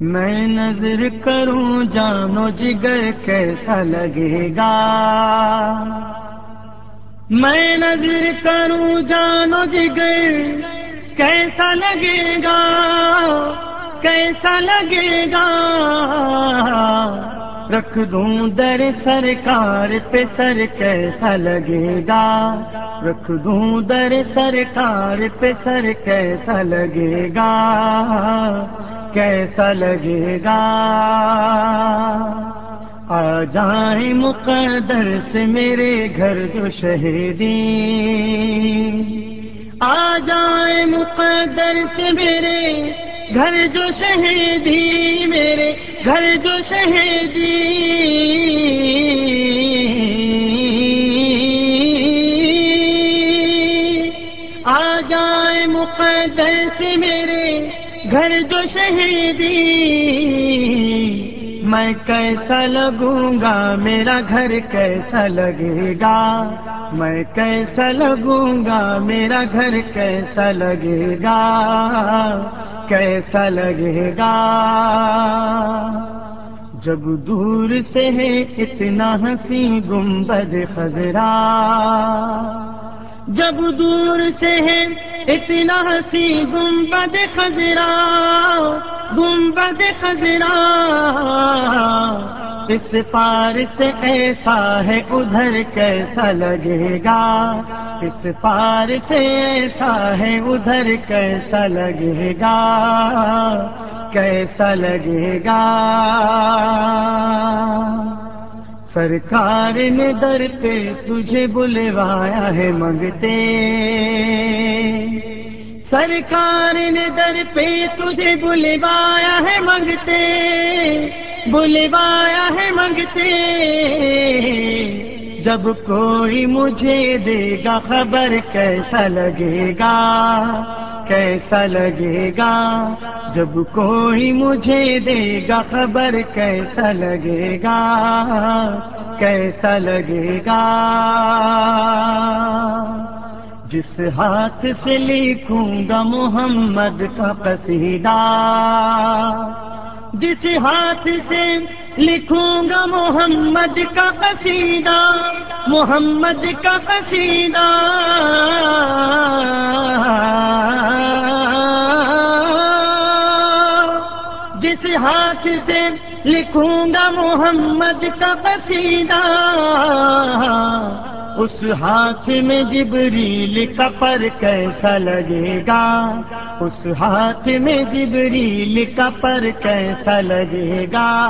میں نظر کروں جانو جگر کیسا لگے گا۔ میں نظر کروں جانو جگر کیسا لگے گا، کیسا لگے گا۔ رکھ دوں در سرکار پہ سر کیسا لگے گا۔ رکھ دوں در سرکار پہ سر کیسا لگے گا۔ کیسا لگے گا؟ آ جائیں مقدر سے میرے گھر جو شہیدی۔ آ جائیں مقدر سے میرے گھر جو شہیدی، میرے گھر جو شہیدی۔ آ جائیں مقدر سے میرے گھر جو شہیدی، میں کیسا لگوں گا؟ میرا گھر کیسا لگے گا؟ میں کیسا لگوں گا؟ میرا گھر کیسا لگے گا؟ کیسا لگے گا؟ جب دور سے ہے اتنا ہنسی گنبد خزرا جب دور سے ہے، اتنا ہنسی، گنبد خزرا گنبد خزرا اس پار سے ایسا ہے، ادھر کیسا لگے گا؟ اس پار سے ایسا ہے، ادھر کیسا لگے گا؟ کیسا لگے گا؟ سرکار نے در پہ تجھے بلوایا ہے منگتے سرکار نے در پہ تجھے بلوایا ہے منگتے بلوایا ہے منگتے جب کوئی مجھے دے گا خبر کیسا لگے گا؟ کیسا لگے گا؟ جب کوئی مجھے دے گا خبر کیسا لگے گا؟ کیسا لگے گا؟ جس ہاتھ سے لکھوں گا محمد کا قصیدہ، جس ہاتھ سے لکھوں گا محمد کا قصیدہ، محمد کا قصیدہ۔ سے لکھوں گا محمد کا قصیدہ۔ اس ہاتھ میں جبریل کا پر کیسا لگے گا؟ اس ہاتھ میں جبریل کا پر کیسا لگے گا؟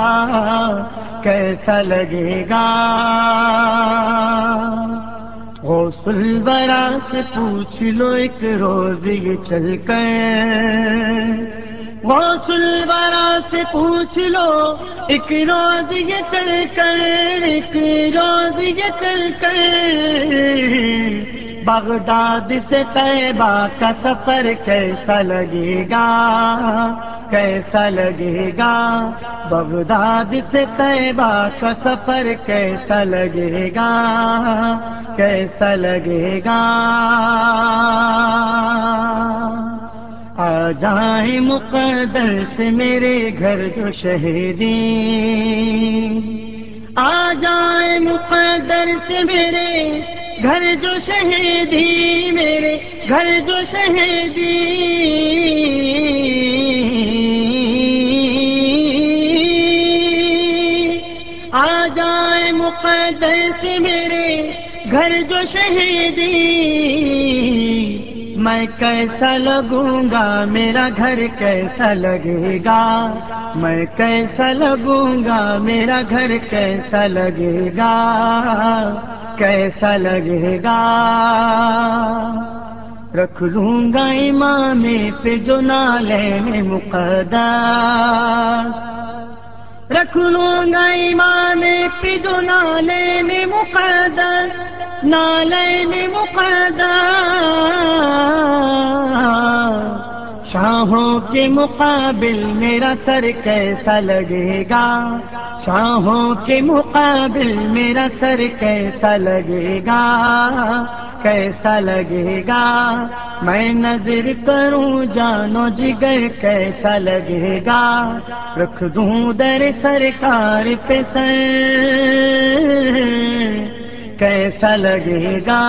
کیسا لگے گا؟ غوث الورا سے پوچھ لو ایک روز یہ چل کر۔ غوث الورا سے پوچھ لو ایک روز یہ چل کر ایک روز یہ چل کر بغداد سے طیبہ کا سفر کیسا لگے گا کیسا لگے گا بغداد سے طیبہ کا سفر کیسا لگے گا کیسا لگے گا آ جائیں مقدر سے میرے گھر جو شہیدی آ جائیں مقدر سے میرے گھر جو شہیدی میرے گھر جو شہیدی آ جائیں مقدر سے میرے گھر جو شہیدی میں کیسا لگوں گا؟ میرا گھر کیسا لگے گا؟ میں کیسا لگوں گا؟ میرا گھر کیسا لگے گا؟ کیسا لگے گا؟ رکھ لوں گا امام پہ جو نالے مقدس۔ رکھ لوں گا امام پہ جو نالے مقدس۔ نالین مقدس۔ شاہوں کے مقابل میرا سر کیسا لگے گا؟ شاہوں کے مقابل میرا سر کیسا لگے گا؟ کیسا لگے گا؟ میں نظر کروں جانو جگر کیسا لگے گا؟ رکھ دوں در سرکار پہ سر، کیسا لگے گا؟